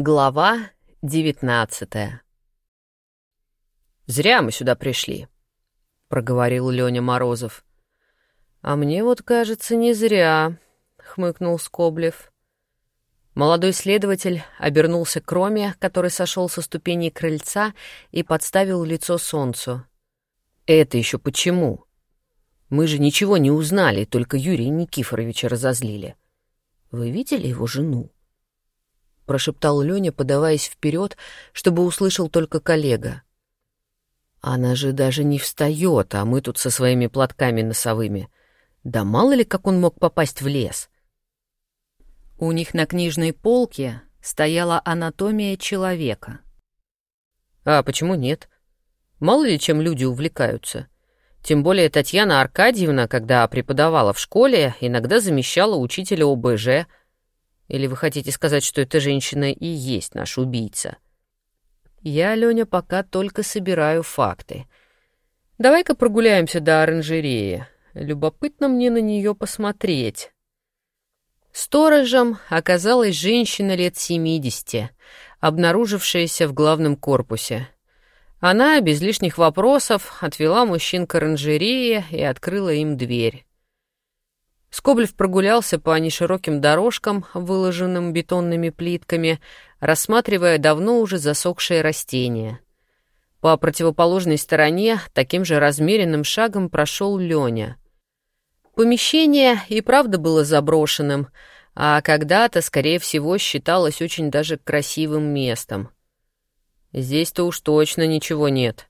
Глава девятнадцатая «Зря мы сюда пришли», — проговорил Лёня Морозов. «А мне вот кажется, не зря», — хмыкнул Скоблев. Молодой следователь обернулся к Роме, который сошел со ступеней крыльца и подставил лицо солнцу. «Это еще почему? Мы же ничего не узнали, только Юрия Никифоровича разозлили. Вы видели его жену?» Прошептал Лёня, подаваясь вперед, чтобы услышал только коллега. Она же даже не встает, а мы тут со своими платками носовыми. Да мало ли, как он мог попасть в лес. У них на книжной полке стояла анатомия человека. А почему нет? Мало ли, чем люди увлекаются. Тем более Татьяна Аркадьевна, когда преподавала в школе, иногда замещала учителя ОБЖ — или вы хотите сказать, что эта женщина и есть наш убийца? Я, Лёня, пока только собираю факты. Давай-ка прогуляемся до оранжереи. Любопытно мне на неё посмотреть. Сторожем оказалась женщина лет семидесяти, обнаружившаяся в главном корпусе. Она без лишних вопросов отвела мужчин к оранжерее и открыла им дверь. Скоблев прогулялся по нешироким дорожкам, выложенным бетонными плитками, рассматривая давно уже засохшие растения. По противоположной стороне таким же размеренным шагом прошел Леня. Помещение и правда было заброшенным, а когда-то, скорее всего, считалось очень даже красивым местом. Здесь-то уж точно ничего нет.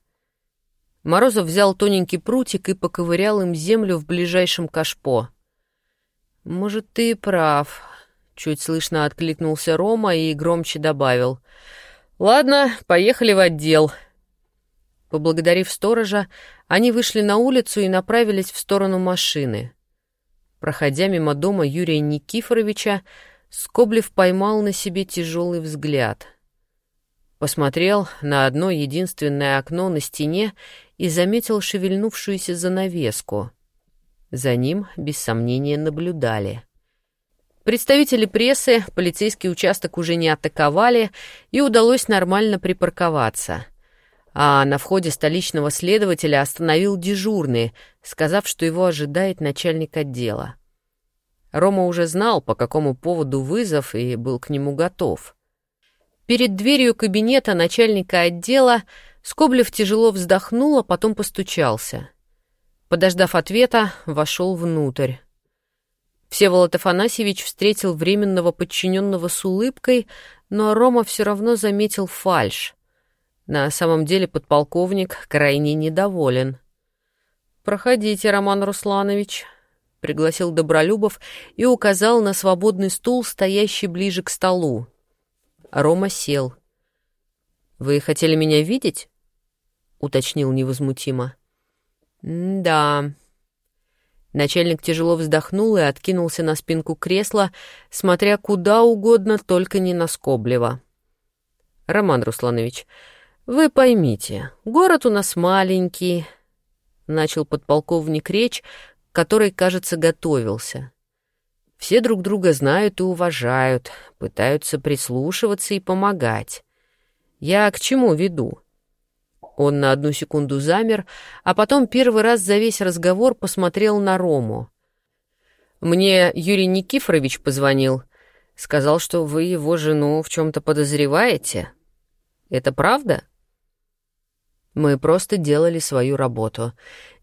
Морозов взял тоненький прутик и поковырял им землю в ближайшем кашпо — «Может, ты и прав», — чуть слышно откликнулся Рома и громче добавил. «Ладно, поехали в отдел». Поблагодарив сторожа, они вышли на улицу и направились в сторону машины. Проходя мимо дома Юрия Никифоровича, Скоблев поймал на себе тяжелый взгляд. Посмотрел на одно единственное окно на стене и заметил шевельнувшуюся занавеску — за ним, без сомнения, наблюдали. Представители прессы полицейский участок уже не атаковали, и удалось нормально припарковаться. А на входе столичного следователя остановил дежурный, сказав, что его ожидает начальник отдела. Рома уже знал, по какому поводу вызов, и был к нему готов. Перед дверью кабинета начальника отдела Скоблев тяжело вздохнул, а потом постучался — Подождав ответа, вошел внутрь. Всеволод Афанасьевич встретил временного подчиненного с улыбкой, но Рома все равно заметил фальш. На самом деле подполковник крайне недоволен. «Проходите, Роман Русланович», — пригласил Добролюбов и указал на свободный стул, стоящий ближе к столу. Рома сел. «Вы хотели меня видеть?» — уточнил невозмутимо. «Да». Начальник тяжело вздохнул и откинулся на спинку кресла, смотря куда угодно, только не на Скоблева. «Роман Русланович, вы поймите, город у нас маленький», — начал подполковник речь, который, кажется, готовился. «Все друг друга знают и уважают, пытаются прислушиваться и помогать. Я к чему веду?» Он на одну секунду замер, а потом первый раз за весь разговор посмотрел на Рому. «Мне Юрий Никифорович позвонил. Сказал, что вы его жену в чем-то подозреваете. Это правда?» «Мы просто делали свою работу.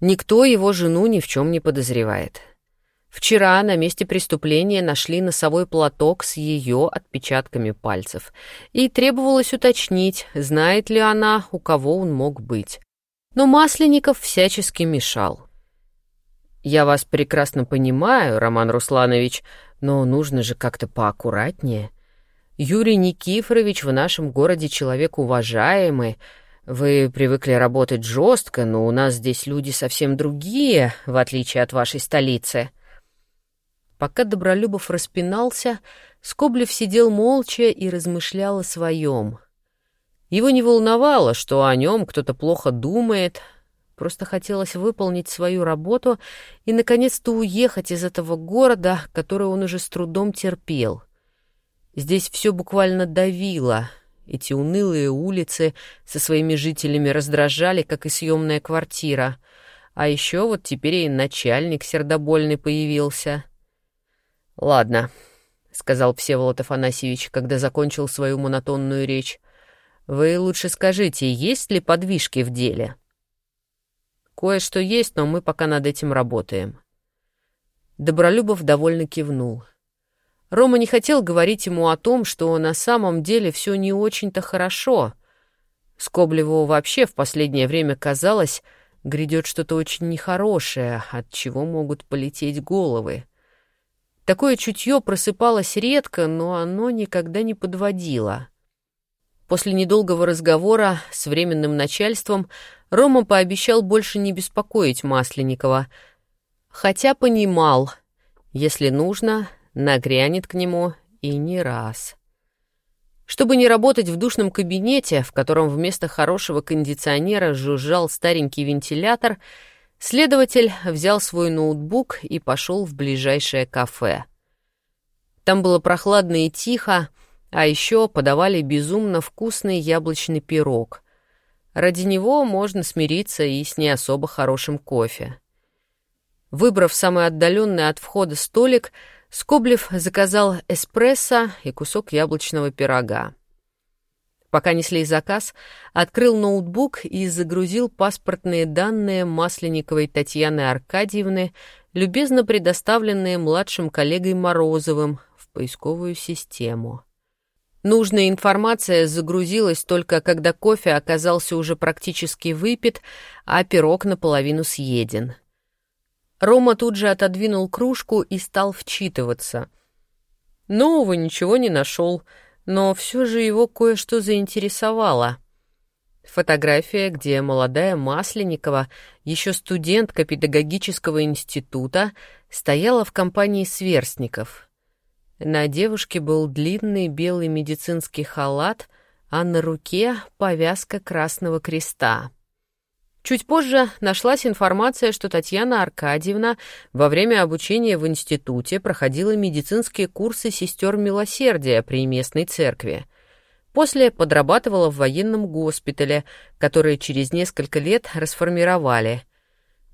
Никто его жену ни в чем не подозревает. Вчера на месте преступления нашли носовой платок с ее отпечатками пальцев, и требовалось уточнить, знает ли она, у кого он мог быть. Но Масленников всячески мешал. «Я вас прекрасно понимаю, Роман Русланович, но нужно же как-то поаккуратнее. Юрий Никифорович в нашем городе человек уважаемый, вы привыкли работать жестко, но у нас здесь люди совсем другие, в отличие от вашей столицы». Пока Добролюбов распинался, Скоблев сидел молча и размышлял о своем. Его не волновало, что о нем кто-то плохо думает, просто хотелось выполнить свою работу и, наконец-то, уехать из этого города, который он уже с трудом терпел. Здесь все буквально давило. Эти унылые улицы со своими жителями раздражали, как и съемная квартира. А еще вот теперь и начальник сердобольный появился. «Ладно», — сказал Всеволод Афанасьевич, когда закончил свою монотонную речь. «Вы лучше скажите, есть ли подвижки в деле?» «Кое-что есть, но мы пока над этим работаем». Добролюбов довольно кивнул. Рома не хотел говорить ему о том, что на самом деле все не очень-то хорошо. Скоблеву вообще в последнее время казалось, грядет что-то очень нехорошее, от чего могут полететь головы. Такое чутье просыпалось редко, но оно никогда не подводило. После недолгого разговора с временным начальством Рома пообещал больше не беспокоить Масленникова, хотя понимал, если нужно, нагрянет к нему и не раз. Чтобы не работать в душном кабинете, в котором вместо хорошего кондиционера жужжал старенький вентилятор, следователь взял свой ноутбук и пошел в ближайшее кафе. Там было прохладно и тихо, а еще подавали безумно вкусный яблочный пирог. Ради него можно смириться и с не особо хорошим кофе. Выбрав самый отдаленный от входа столик, Скоблев заказал эспрессо и кусок яблочного пирога. Пока несли заказ, открыл ноутбук и загрузил паспортные данные Масленниковой Татьяны Аркадьевны, любезно предоставленные младшим коллегой Морозовым, в поисковую систему. Нужная информация загрузилась только когда кофе оказался уже практически выпит, а пирог наполовину съеден — Рома тут же отодвинул кружку и стал вчитываться. Нового ничего не нашел, но все же его кое-что заинтересовало. Фотография, где молодая Масленникова, еще студентка педагогического института, стояла в компании сверстников. На девушке был длинный белый медицинский халат, а на руке повязка Красного Креста. Чуть позже нашлась информация, что Татьяна Аркадьевна во время обучения в институте проходила медицинские курсы сестер милосердия при местной церкви. После подрабатывала в военном госпитале, который через несколько лет расформировали.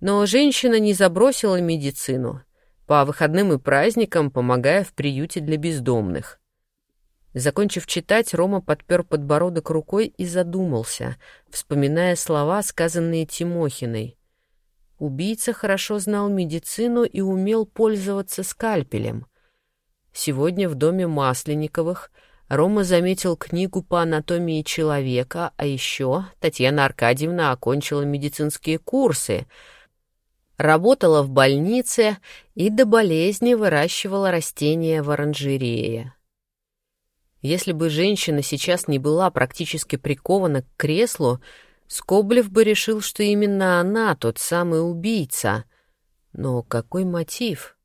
Но женщина не забросила медицину, по выходным и праздникам помогая в приюте для бездомных. Закончив читать, Рома подпер подбородок рукой и задумался, вспоминая слова, сказанные Тимохиной. Убийца хорошо знал медицину и умел пользоваться скальпелем. Сегодня в доме Масленниковых Рома заметил книгу по анатомии человека, а еще Татьяна Аркадьевна окончила медицинские курсы, работала в больнице и до болезни выращивала растения в оранжерее. Если бы женщина сейчас не была практически прикована к креслу, Скоблев бы решил, что именно она тот самый убийца. Но какой мотив?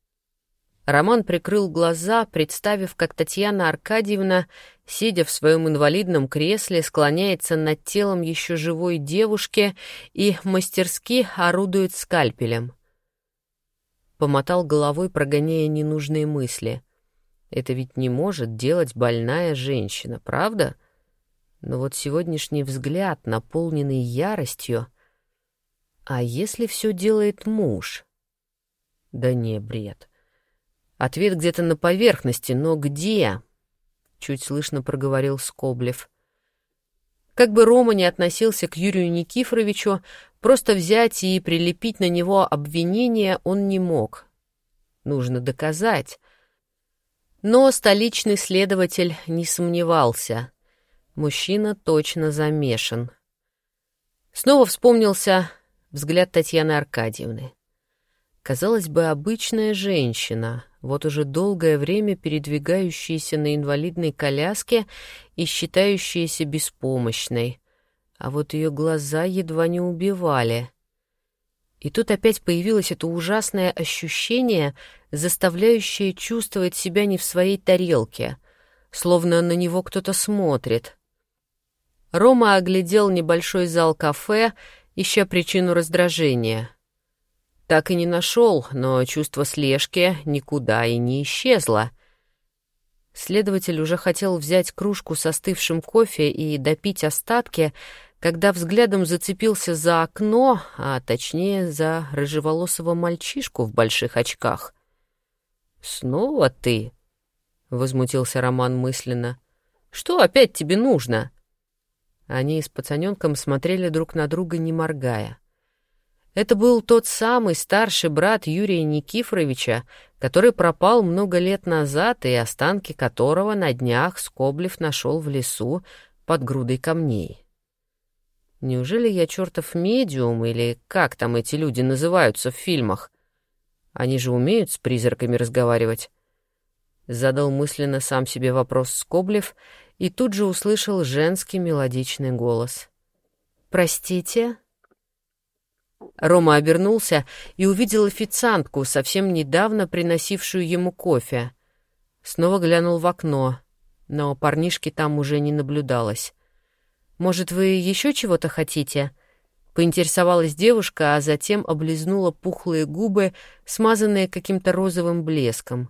Роман прикрыл глаза, представив, как Татьяна Аркадьевна, сидя в своем инвалидном кресле, склоняется над телом еще живой девушки и мастерски орудует скальпелем. Помотал головой, прогоняя ненужные мысли — это ведь не может делать больная женщина, правда? Но вот сегодняшний взгляд, наполненный яростью... А если все делает муж? Да не, бред. Ответ где-то на поверхности, но где? Чуть слышно проговорил Скоблев. Как бы Рома не относился к Юрию Никифоровичу, просто взять и прилепить на него обвинение он не мог. Нужно доказать. Но столичный следователь не сомневался. Мужчина точно замешан. Снова вспомнился взгляд Татьяны Аркадьевны. Казалось бы, обычная женщина, вот уже долгое время передвигающаяся на инвалидной коляске и считающаяся беспомощной. А вот ее глаза едва не убивали. И тут опять появилось это ужасное ощущение, заставляющее чувствовать себя не в своей тарелке, словно на него кто-то смотрит. Рома оглядел небольшой зал кафе, ища причину раздражения. Так и не нашел, но чувство слежки никуда и не исчезло. Следователь уже хотел взять кружку с остывшим кофе и допить остатки, когда взглядом зацепился за окно, а точнее за рыжеволосого мальчишку в больших очках. «Снова ты?» — возмутился Роман мысленно. «Что опять тебе нужно?» Они с пацаненком смотрели друг на друга, не моргая. Это был тот самый старший брат Юрия Никифоровича, который пропал много лет назад и останки которого на днях Скоблев нашел в лесу под грудой камней. Неужели я чертов медиум или как там эти люди называются в фильмах? Они же умеют с призраками разговаривать. Задал мысленно сам себе вопрос Скоблев и тут же услышал женский мелодичный голос. «Простите?» Рома обернулся и увидел официантку, совсем недавно приносившую ему кофе. Снова глянул в окно, но парнишки там уже не наблюдалось. «Может, вы еще чего-то хотите?» Поинтересовалась девушка, а затем облизнула пухлые губы, смазанные каким-то розовым блеском.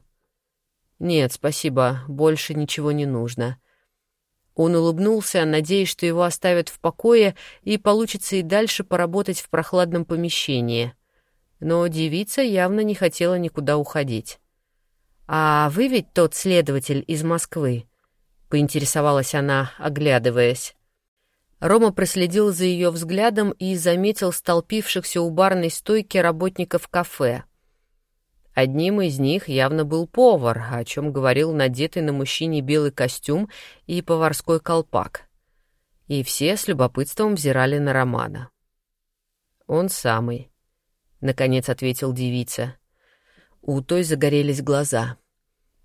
«Нет, спасибо, больше ничего не нужно». Он улыбнулся, надеясь, что его оставят в покое и получится и дальше поработать в прохладном помещении. Но девица явно не хотела никуда уходить. «А вы ведь тот следователь из Москвы?» — поинтересовалась она, оглядываясь. Рома проследил за ее взглядом и заметил столпившихся у барной стойки работников кафе. Одним из них явно был повар, о чем говорил надетый на мужчине белый костюм и поварской колпак. И все с любопытством взирали на Романа. «Он самый», — наконец ответил девица. У той загорелись глаза —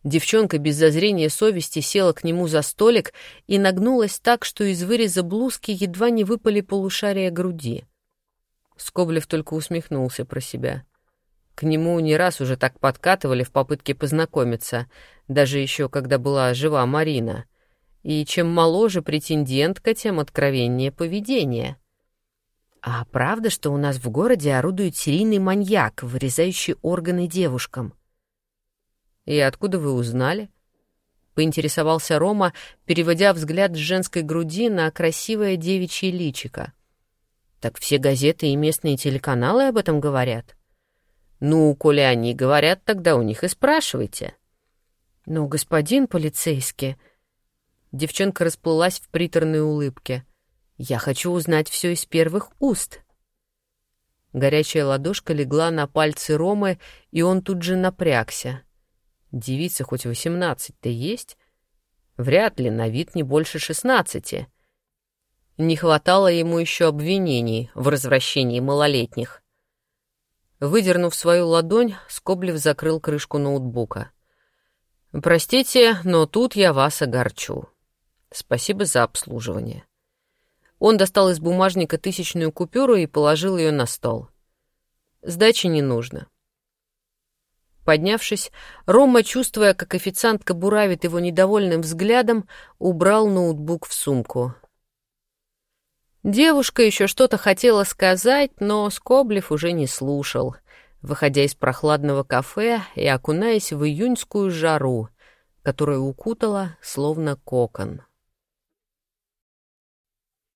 Девчонка без зазрения совести села к нему за столик и нагнулась так, что из выреза блузки едва не выпали полушария груди. Скоблев только усмехнулся про себя. К нему не раз уже так подкатывали в попытке познакомиться, даже еще когда была жива Марина. И чем моложе претендентка, тем откровеннее поведение. А правда, что у нас в городе орудует серийный маньяк, вырезающий органы девушкам? — «И откуда вы узнали?» — поинтересовался Рома, переводя взгляд с женской груди на красивое девичье личико. «Так все газеты и местные телеканалы об этом говорят». «Ну, коли они говорят, тогда у них и спрашивайте». «Ну, господин полицейский...» Девчонка расплылась в приторной улыбке. «Я хочу узнать все из первых уст». Горячая ладошка легла на пальцы Ромы, и он тут же напрягся. Девица хоть восемнадцать-то есть? Вряд ли, на вид не больше шестнадцати. Не хватало ему еще обвинений в развращении малолетних. Выдернув свою ладонь, Скоблев закрыл крышку ноутбука. «Простите, но тут я вас огорчу. Спасибо за обслуживание». Он достал из бумажника тысячную купюру и положил ее на стол. «Сдачи не нужно. Поднявшись, Рома, чувствуя, как официантка буравит его недовольным взглядом, убрал ноутбук в сумку. Девушка еще что-то хотела сказать, но Скоблев уже не слушал, выходя из прохладного кафе и окунаясь в июньскую жару, которая укутала словно кокон.